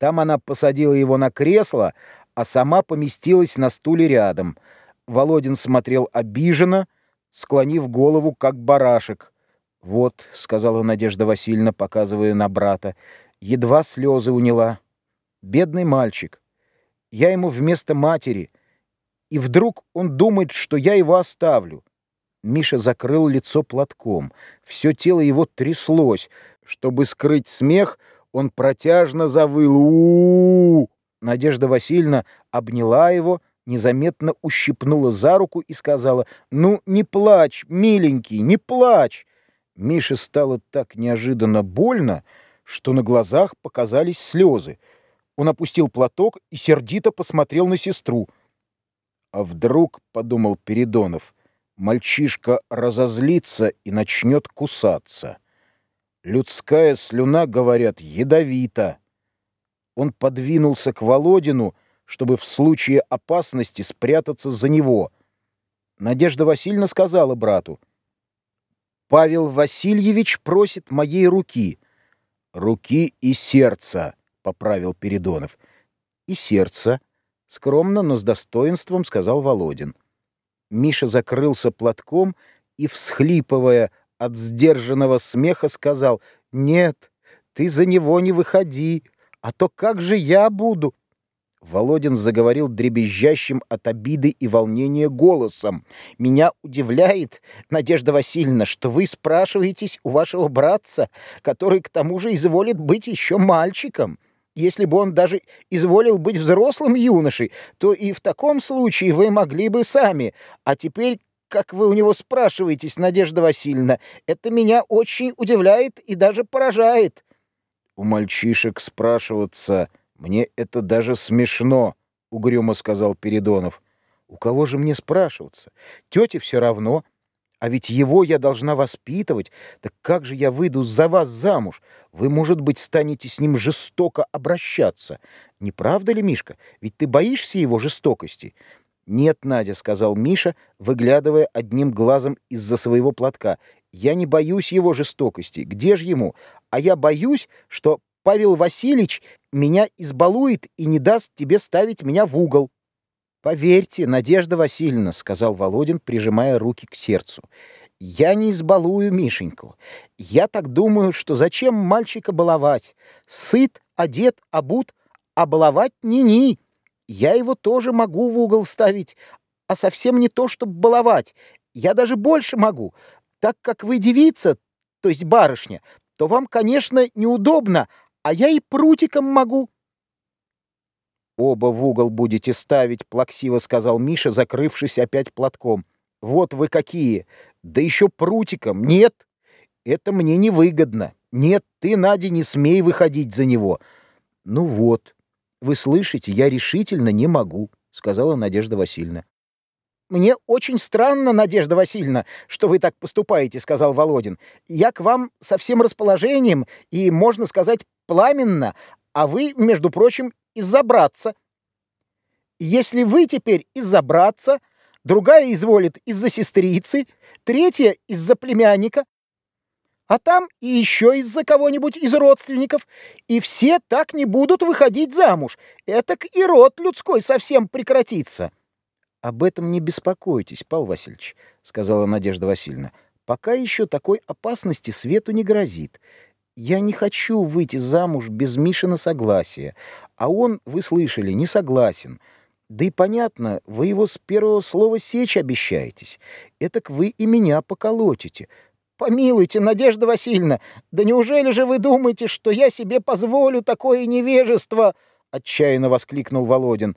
Там она посадила его на кресло, а сама поместилась на стуле рядом. Володин смотрел обиженно, склонив голову, как барашек. «Вот», — сказала Надежда Васильевна, показывая на брата, — едва слезы уняла. «Бедный мальчик. Я ему вместо матери. И вдруг он думает, что я его оставлю». Миша закрыл лицо платком. Все тело его тряслось. Чтобы скрыть смех, он протяжно завыл. у, -у, -у, Надежда Васильевна обняла его, незаметно ущипнула за руку и сказала, «Ну, не плачь, миленький, не плачь!» Мише стало так неожиданно больно, что на глазах показались слезы. Он опустил платок и сердито посмотрел на сестру. «А вдруг, — подумал Передонов, — мальчишка разозлится и начнет кусаться. Людская слюна, говорят, ядовита». Он подвинулся к Володину, чтобы в случае опасности спрятаться за него. Надежда Васильевна сказала брату, «Павел Васильевич просит моей руки». «Руки и сердца», — поправил Передонов. «И сердца», — скромно, но с достоинством сказал Володин. Миша закрылся платком и, всхлипывая от сдержанного смеха, сказал, «Нет, ты за него не выходи, а то как же я буду?» Володин заговорил дребезжащим от обиды и волнения голосом. «Меня удивляет, Надежда Васильевна, что вы спрашиваетесь у вашего братца, который к тому же изволит быть еще мальчиком. Если бы он даже изволил быть взрослым юношей, то и в таком случае вы могли бы сами. А теперь, как вы у него спрашиваетесь, Надежда Васильевна, это меня очень удивляет и даже поражает». «У мальчишек спрашиваться...» «Мне это даже смешно», — угрюмо сказал Передонов. «У кого же мне спрашиваться? Тете все равно. А ведь его я должна воспитывать. Так как же я выйду за вас замуж? Вы, может быть, станете с ним жестоко обращаться. Не правда ли, Мишка? Ведь ты боишься его жестокости?» «Нет, Надя», — сказал Миша, выглядывая одним глазом из-за своего платка. «Я не боюсь его жестокости. Где же ему? А я боюсь, что Павел Васильевич меня избалует и не даст тебе ставить меня в угол. «Поверьте, Надежда Васильевна», — сказал Володин, прижимая руки к сердцу, — «я не избалую Мишеньку. Я так думаю, что зачем мальчика баловать? Сыт, одет, обут, а баловать ни-ни. Я его тоже могу в угол ставить, а совсем не то, чтобы баловать. Я даже больше могу. Так как вы девица, то есть барышня, то вам, конечно, неудобно, а я и прутиком могу. Оба в угол будете ставить, плаксиво сказал Миша, закрывшись опять платком. Вот вы какие! Да еще прутиком! Нет! Это мне невыгодно. Нет, ты, Надя, не смей выходить за него. Ну вот, вы слышите, я решительно не могу, сказала Надежда Васильевна. «Мне очень странно, Надежда Васильевна, что вы так поступаете», — сказал Володин. «Я к вам со всем расположением и, можно сказать, пламенно, а вы, между прочим, из-за. Если вы теперь из-за другая изволит из-за сестрицы, третья — из-за племянника, а там и еще из-за кого-нибудь из родственников, и все так не будут выходить замуж. Этак и род людской совсем прекратится». «Об этом не беспокойтесь, Павел Васильевич», — сказала Надежда Васильевна. «Пока еще такой опасности свету не грозит. Я не хочу выйти замуж без Мишина согласия, а он, вы слышали, не согласен. Да и понятно, вы его с первого слова сечь обещаетесь. Этак вы и меня поколотите. Помилуйте, Надежда Васильевна, да неужели же вы думаете, что я себе позволю такое невежество?» — отчаянно воскликнул Володин.